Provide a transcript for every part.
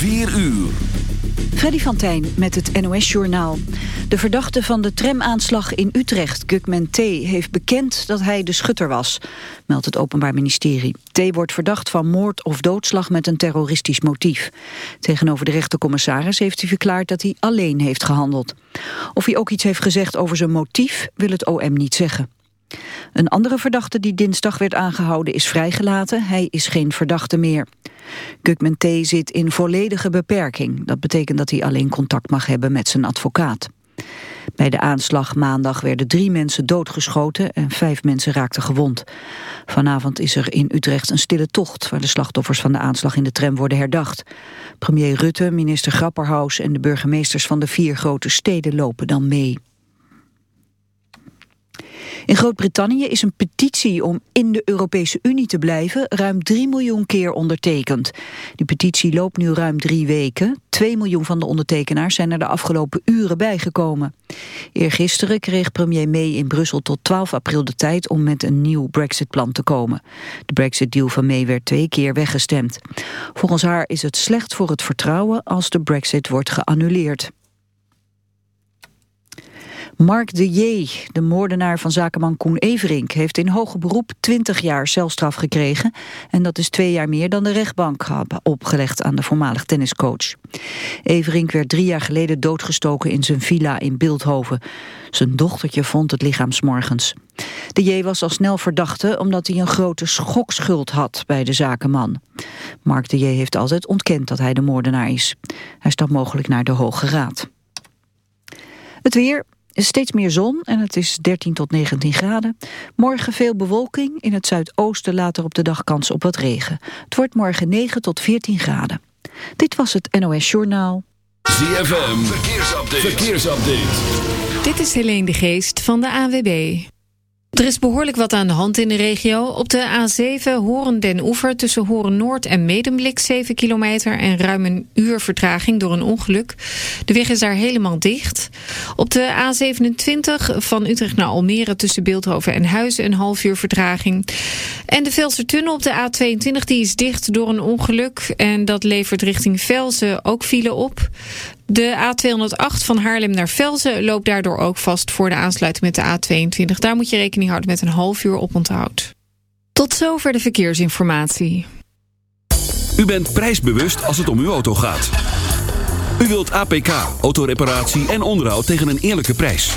4 uur. Freddy van Tijn met het NOS-journaal. De verdachte van de tramaanslag in Utrecht, Gugman T., heeft bekend dat hij de schutter was, meldt het Openbaar Ministerie. T. wordt verdacht van moord of doodslag met een terroristisch motief. Tegenover de rechtercommissaris heeft hij verklaard dat hij alleen heeft gehandeld. Of hij ook iets heeft gezegd over zijn motief, wil het OM niet zeggen. Een andere verdachte die dinsdag werd aangehouden is vrijgelaten. Hij is geen verdachte meer. Gugman T. zit in volledige beperking. Dat betekent dat hij alleen contact mag hebben met zijn advocaat. Bij de aanslag maandag werden drie mensen doodgeschoten en vijf mensen raakten gewond. Vanavond is er in Utrecht een stille tocht waar de slachtoffers van de aanslag in de tram worden herdacht. Premier Rutte, minister Grapperhaus en de burgemeesters van de vier grote steden lopen dan mee. In Groot-Brittannië is een petitie om in de Europese Unie te blijven ruim 3 miljoen keer ondertekend. Die petitie loopt nu ruim drie weken. 2 miljoen van de ondertekenaars zijn er de afgelopen uren bijgekomen. Eergisteren kreeg premier May in Brussel tot 12 april de tijd om met een nieuw Brexit-plan te komen. De Brexit-deal van May werd twee keer weggestemd. Volgens haar is het slecht voor het vertrouwen als de Brexit wordt geannuleerd. Mark de J., de moordenaar van zakenman Koen Everink... heeft in hoger beroep 20 jaar celstraf gekregen... en dat is twee jaar meer dan de rechtbank had opgelegd aan de voormalig tenniscoach. Everink werd drie jaar geleden doodgestoken in zijn villa in Beeldhoven. Zijn dochtertje vond het lichaam morgens. De J was al snel verdachte omdat hij een grote schokschuld had bij de zakenman. Mark de J heeft altijd ontkend dat hij de moordenaar is. Hij stapt mogelijk naar de Hoge Raad. Het weer, Steeds meer zon en het is 13 tot 19 graden. Morgen veel bewolking, in het zuidoosten later op de dag kans op wat regen. Het wordt morgen 9 tot 14 graden. Dit was het NOS Journaal. ZFM, verkeersupdate. verkeersupdate. Dit is Helene de Geest van de AWB. Er is behoorlijk wat aan de hand in de regio. Op de A7 Horen den Oever tussen Horen Noord en Medemblik 7 kilometer... en ruim een uur vertraging door een ongeluk. De weg is daar helemaal dicht. Op de A27 van Utrecht naar Almere tussen Beeldhoven en Huizen... een half uur vertraging. En de Velsertunnel op de A22 die is dicht door een ongeluk... en dat levert richting Velzen ook file op... De A208 van Haarlem naar Velzen loopt daardoor ook vast voor de aansluiting met de A22. Daar moet je rekening houden met een half uur oponthoud. Tot zover de verkeersinformatie. U bent prijsbewust als het om uw auto gaat. U wilt APK, autoreparatie en onderhoud tegen een eerlijke prijs.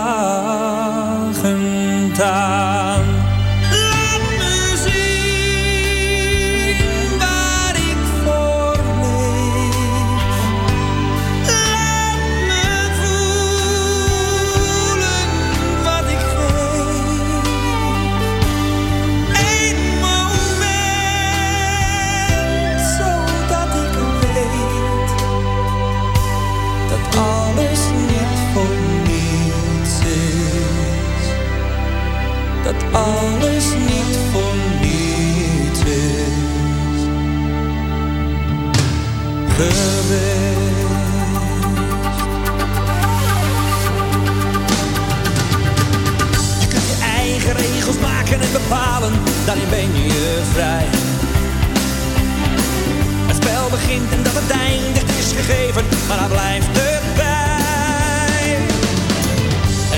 maar blijft erbij.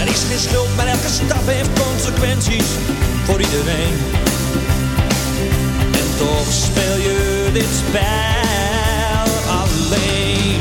Er is geen schuld, maar elke stap heeft consequenties voor iedereen. En toch speel je dit spel alleen.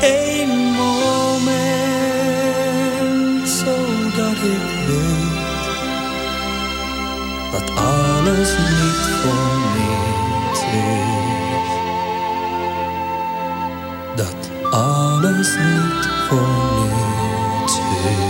Een moment, zodat ik weet dat alles niet voor niets is. Dat alles niet voor niets is.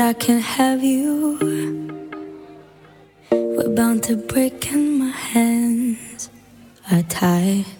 I can't have you. We're bound to break, and my hands are tied.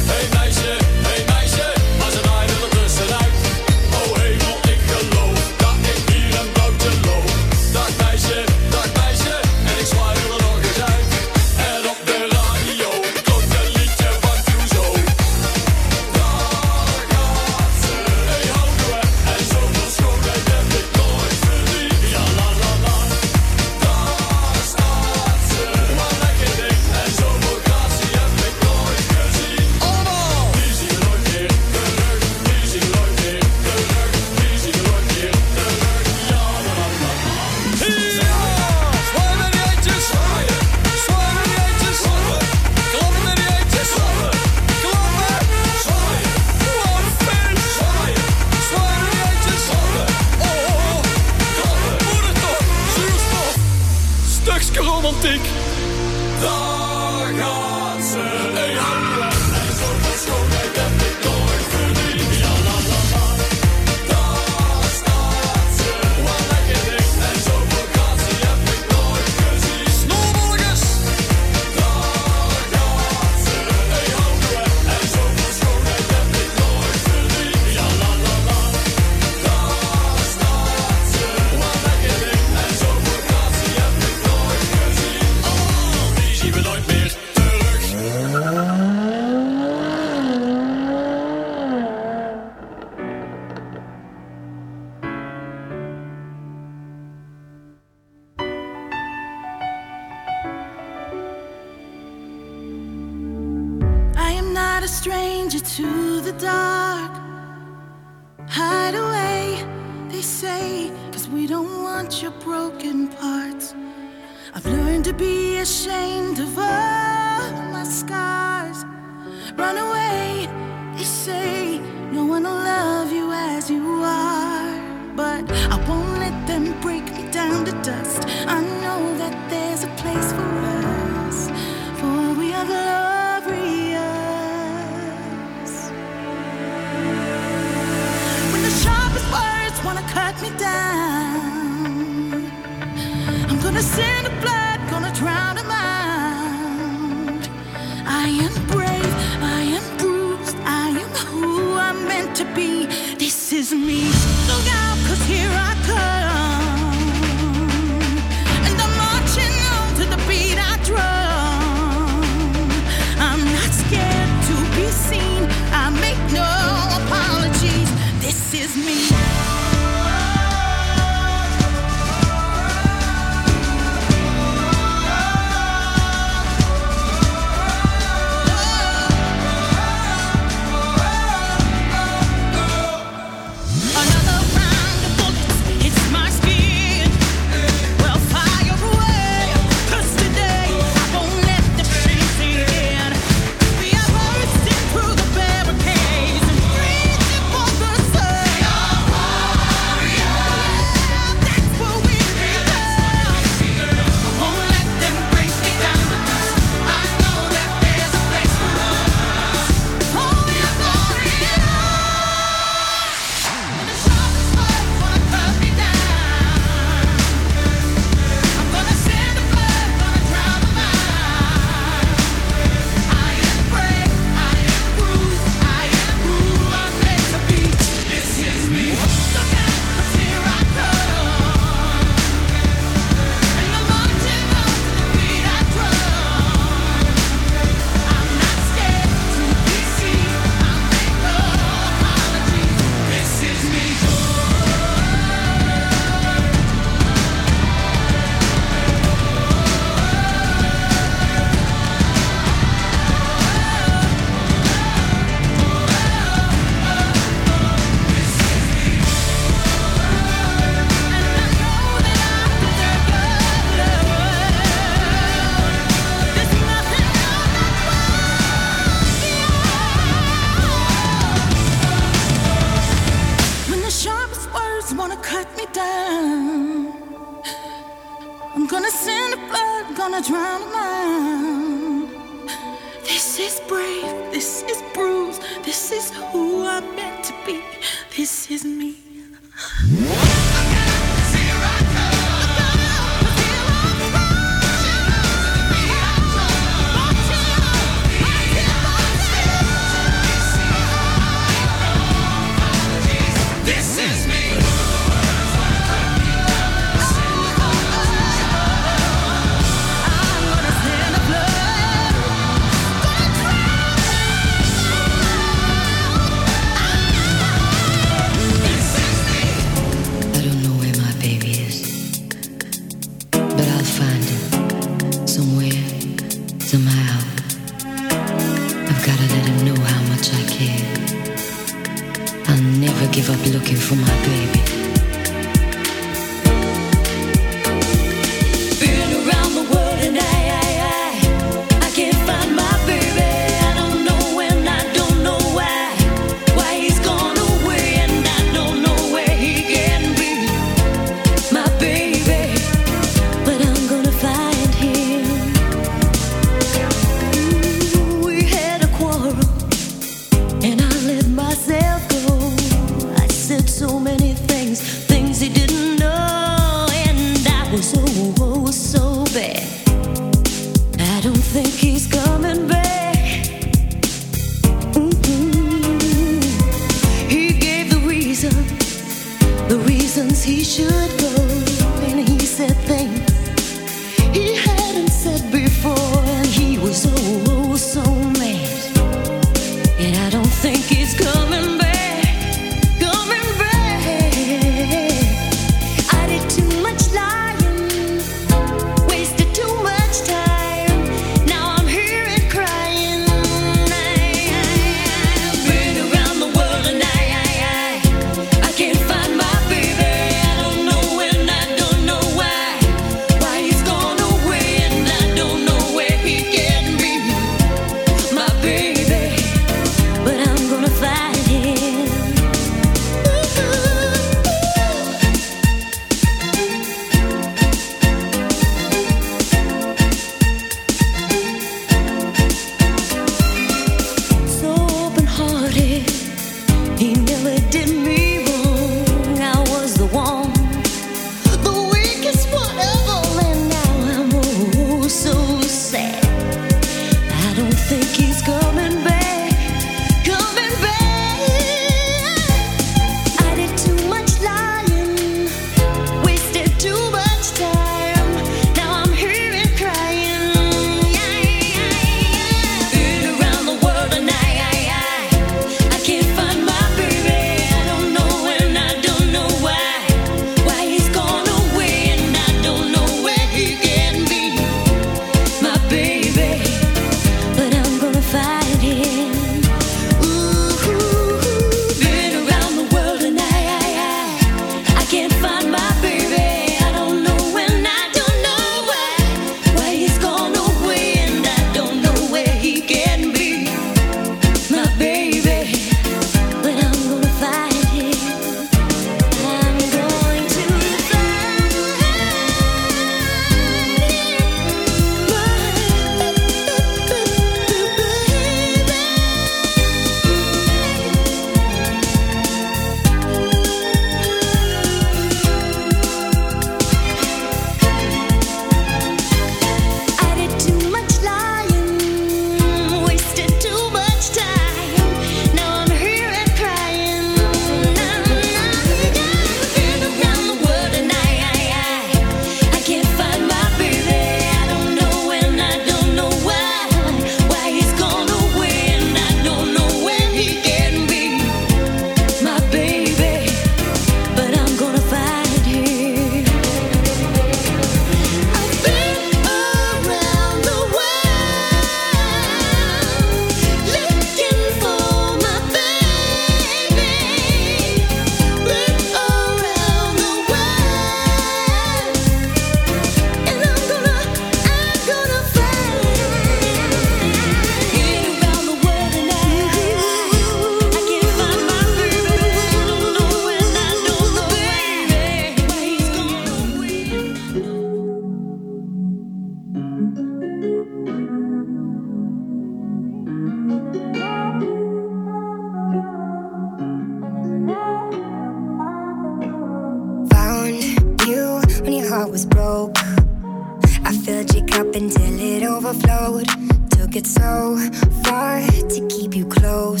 Took it so far to keep you close.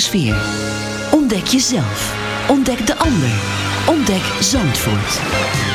sfeer. Ontdek jezelf. Ontdek de ander. Ontdek Zandvoort.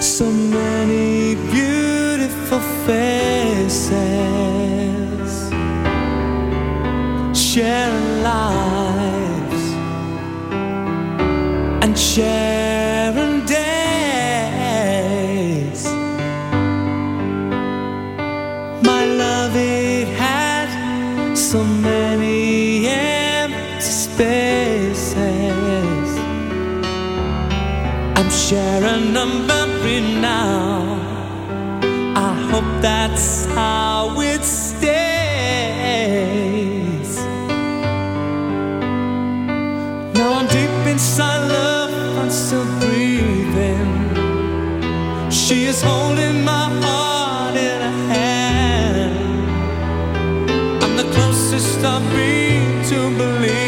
So many beautiful faces, sharing lives and sharing Sharing a memory now. I hope that's how it stays. Now I'm deep inside love, I'm still breathing. She is holding my heart in her hand. I'm the closest I've been to believing